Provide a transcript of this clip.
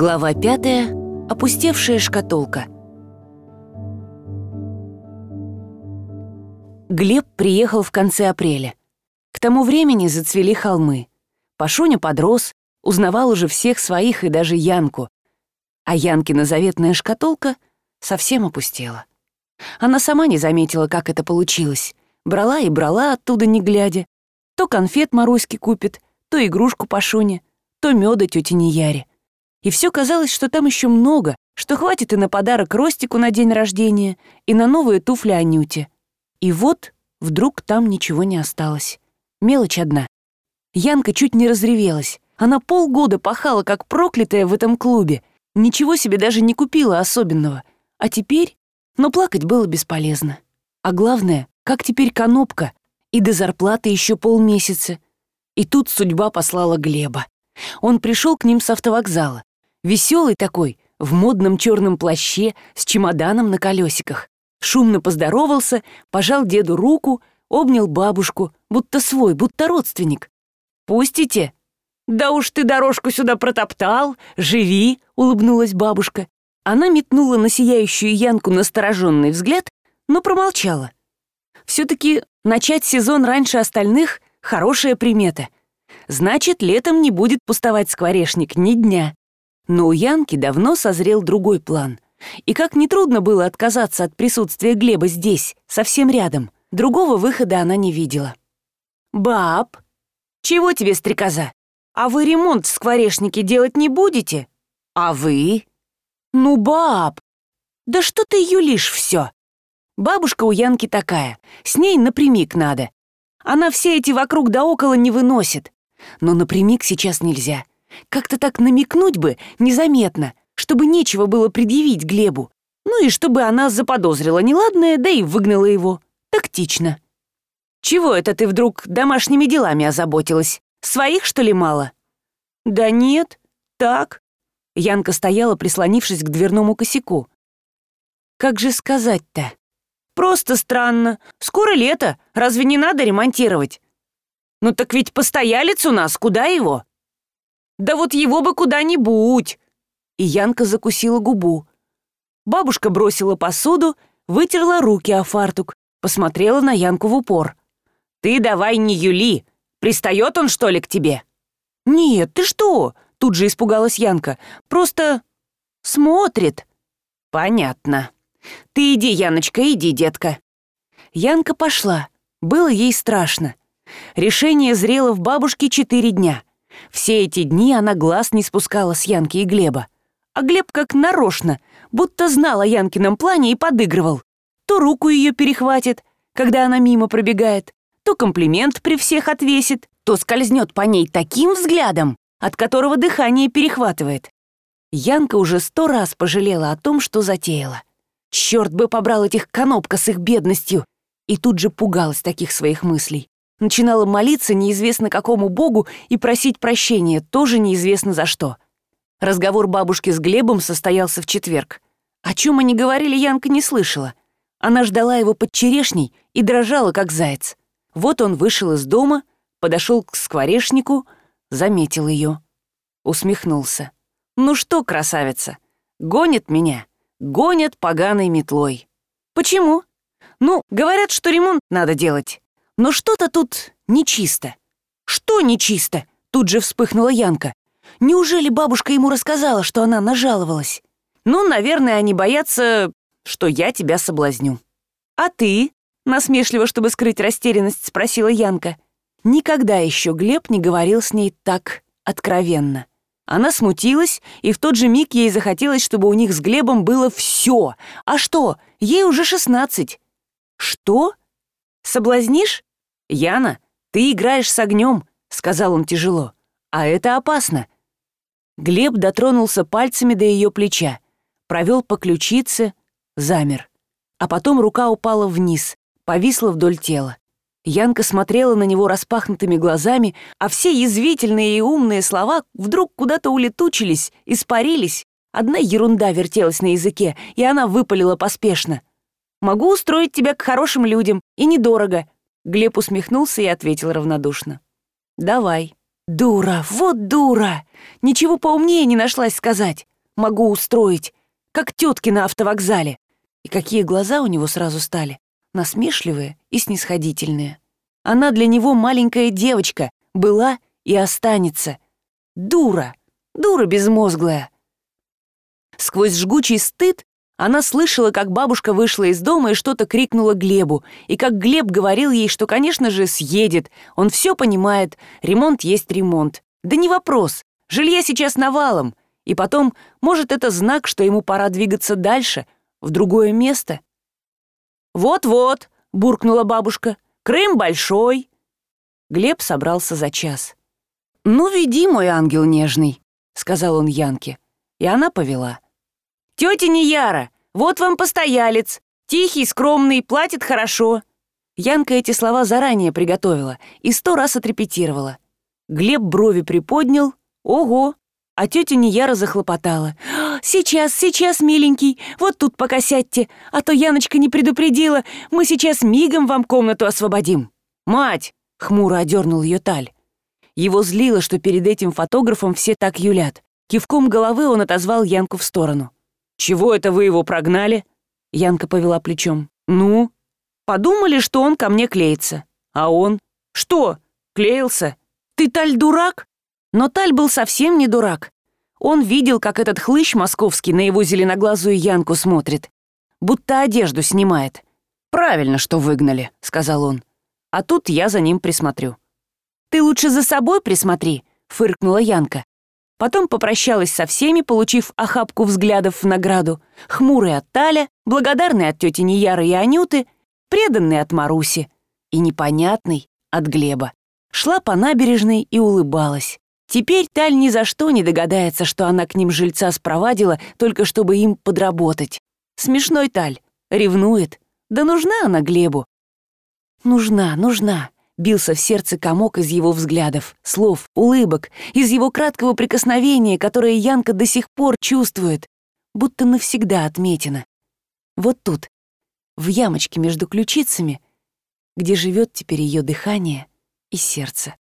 Глава пятая. Опустевшая шкатулка. Глеб приехал в конце апреля. К тому времени зацвели холмы. Пашуня подрос, узнавал уже всех своих и даже Янку. А Янкина заветная шкатулка совсем опустела. Она сама не заметила, как это получилось. Брала и брала оттуда, не глядя. То конфет Маруське купит, то игрушку Пашуне, то меда тете Неяре. И все казалось, что там еще много, что хватит и на подарок Ростику на день рождения, и на новые туфли Анюте. И вот вдруг там ничего не осталось. Мелочь одна. Янка чуть не разревелась. Она полгода пахала, как проклятая в этом клубе. Ничего себе даже не купила особенного. А теперь... Но плакать было бесполезно. А главное, как теперь конопка? И до зарплаты еще полмесяца. И тут судьба послала Глеба. Он пришел к ним с автовокзала. Веселый такой, в модном черном плаще, с чемоданом на колесиках. Шумно поздоровался, пожал деду руку, обнял бабушку, будто свой, будто родственник. «Пустите?» «Да уж ты дорожку сюда протоптал, живи!» — улыбнулась бабушка. Она метнула на сияющую Янку настороженный взгляд, но промолчала. Все-таки начать сезон раньше остальных — хорошая примета. Значит, летом не будет пустовать скворечник ни дня. Но у Янки давно созрел другой план. И как нетрудно было отказаться от присутствия Глеба здесь, совсем рядом, другого выхода она не видела. «Баб, чего тебе, стрекоза? А вы ремонт в скворечнике делать не будете? А вы?» «Ну, баб, да что ты юлишь все? Бабушка у Янки такая, с ней напрямик надо. Она все эти вокруг да около не выносит. Но напрямик сейчас нельзя. Как-то так намекнуть бы, незаметно, чтобы нечего было предъявить Глебу. Ну и чтобы она заподозрила неладное, да и выгнала его. Тактично. «Чего это ты вдруг домашними делами озаботилась? Своих, что ли, мало?» «Да нет, так». Янка стояла, прислонившись к дверному косяку. «Как же сказать-то?» «Просто странно. Скоро лето. Разве не надо ремонтировать?» «Ну так ведь постоялец у нас, куда его?» Да вот его бы куда-нибудь!» И Янка закусила губу. Бабушка бросила посуду, вытерла руки о фартук, посмотрела на Янку в упор. «Ты давай не Юли! Пристает он, что ли, к тебе?» «Нет, ты что?» — тут же испугалась Янка. «Просто смотрит». «Понятно. Ты иди, Яночка, иди, детка». Янка пошла. Было ей страшно. Решение зрело в бабушке четыре дня — все эти дни она глаз не спускала с Янки и Глеба. А Глеб как нарочно, будто знал о Янкином плане и подыгрывал. То руку ее перехватит, когда она мимо пробегает, то комплимент при всех отвесит, то скользнет по ней таким взглядом, от которого дыхание перехватывает. Янка уже сто раз пожалела о том, что затеяла. Черт бы побрал этих конопка с их бедностью! И тут же пугалась таких своих мыслей. Начинала молиться неизвестно какому богу и просить прощения, тоже неизвестно за что. Разговор бабушки с Глебом состоялся в четверг. О чем они говорили, Янка не слышала. Она ждала его под черешней и дрожала, как заяц. Вот он вышел из дома, подошел к скворечнику, заметил ее. Усмехнулся. «Ну что, красавица, гонит меня, гонят поганой метлой». «Почему?» «Ну, говорят, что ремонт надо делать. Но что-то тут нечисто. Что нечисто? Тут же вспыхнула Янка. Неужели бабушка ему рассказала, что она нажаловалась? Ну, наверное, они боятся, что я тебя соблазню. А ты? Насмешливо, чтобы скрыть растерянность, спросила Янка. Никогда еще Глеб не говорил с ней так откровенно. Она смутилась, и в тот же миг ей захотелось, чтобы у них с Глебом было все. А что? Ей уже шестнадцать. Что? Соблазнишь? «Яна, ты играешь с огнем», — сказал он тяжело. «А это опасно». Глеб дотронулся пальцами до ее плеча, провел по ключице, замер. А потом рука упала вниз, повисла вдоль тела. Янка смотрела на него распахнутыми глазами, а все язвительные и умные слова вдруг куда-то улетучились, испарились. Одна ерунда вертелась на языке, и она выпалила поспешно. «Могу устроить тебя к хорошим людям, и недорого. Глеб усмехнулся и ответил равнодушно. «Давай». «Дура, вот дура! Ничего поумнее не нашлась сказать. могу устроить, как тетки на автовокзале. И какие глаза у него сразу стали, насмешливые и снисходительные. Она для него маленькая девочка, была и останется. Дура, дура безмозглая. Сквозь жгучий стыд она слышала, как бабушка вышла из дома и что-то крикнула Глебу, и как Глеб говорил ей, что, конечно же, съедет, он все понимает, ремонт есть ремонт. Да не вопрос, жилья сейчас навалом, и потом, может, это знак, что ему пора двигаться дальше, в другое место. «Вот-вот», — буркнула бабушка, — «Крым большой». Глеб собрался за час. «Ну, веди, мой ангел нежный», — сказал он Янке, и она повела. «Тетя Нияра, вот вам постоялец. Тихий, скромный, платит хорошо». Янка эти слова заранее приготовила и сто раз отрепетировала. Глеб брови приподнял. Ого! А тетя Нияра захлопотала. «Сейчас, сейчас, миленький, вот тут пока сядьте, а то Яночка не предупредила, мы сейчас мигом вам комнату освободим». «Мать!» — хмуро одернул ее Таль. Его злило, что перед этим фотографом все так юлят. Кивком головы он отозвал Янку в сторону. «Чего это вы его прогнали?» Янка повела плечом. «Ну?» «Подумали, что он ко мне клеится. А он?» «Что? Клеился? Ты, Таль, дурак?» Но Таль был совсем не дурак. Он видел, как этот хлыщ московский на его зеленоглазую Янку смотрит. Будто одежду снимает. «Правильно, что выгнали», — сказал он. «А тут я за ним присмотрю». «Ты лучше за собой присмотри», — фыркнула Янка. Потом попрощалась со всеми, получив охапку взглядов в награду, хмурый от Таля, благодарный от тети Неяры и Анюты, преданный от Маруси и непонятный от Глеба. Шла по набережной и улыбалась. Теперь Таль ни за что не догадается, что она к ним жильца спровадила, только чтобы им подработать. Смешной Таль, ревнует. Да нужна она Глебу. Нужна, нужна бился в сердце комок из его взглядов, слов, улыбок, из его краткого прикосновения, которое Янка до сих пор чувствует, будто навсегда отметено. Вот тут, в ямочке между ключицами, где живет теперь ее дыхание и сердце.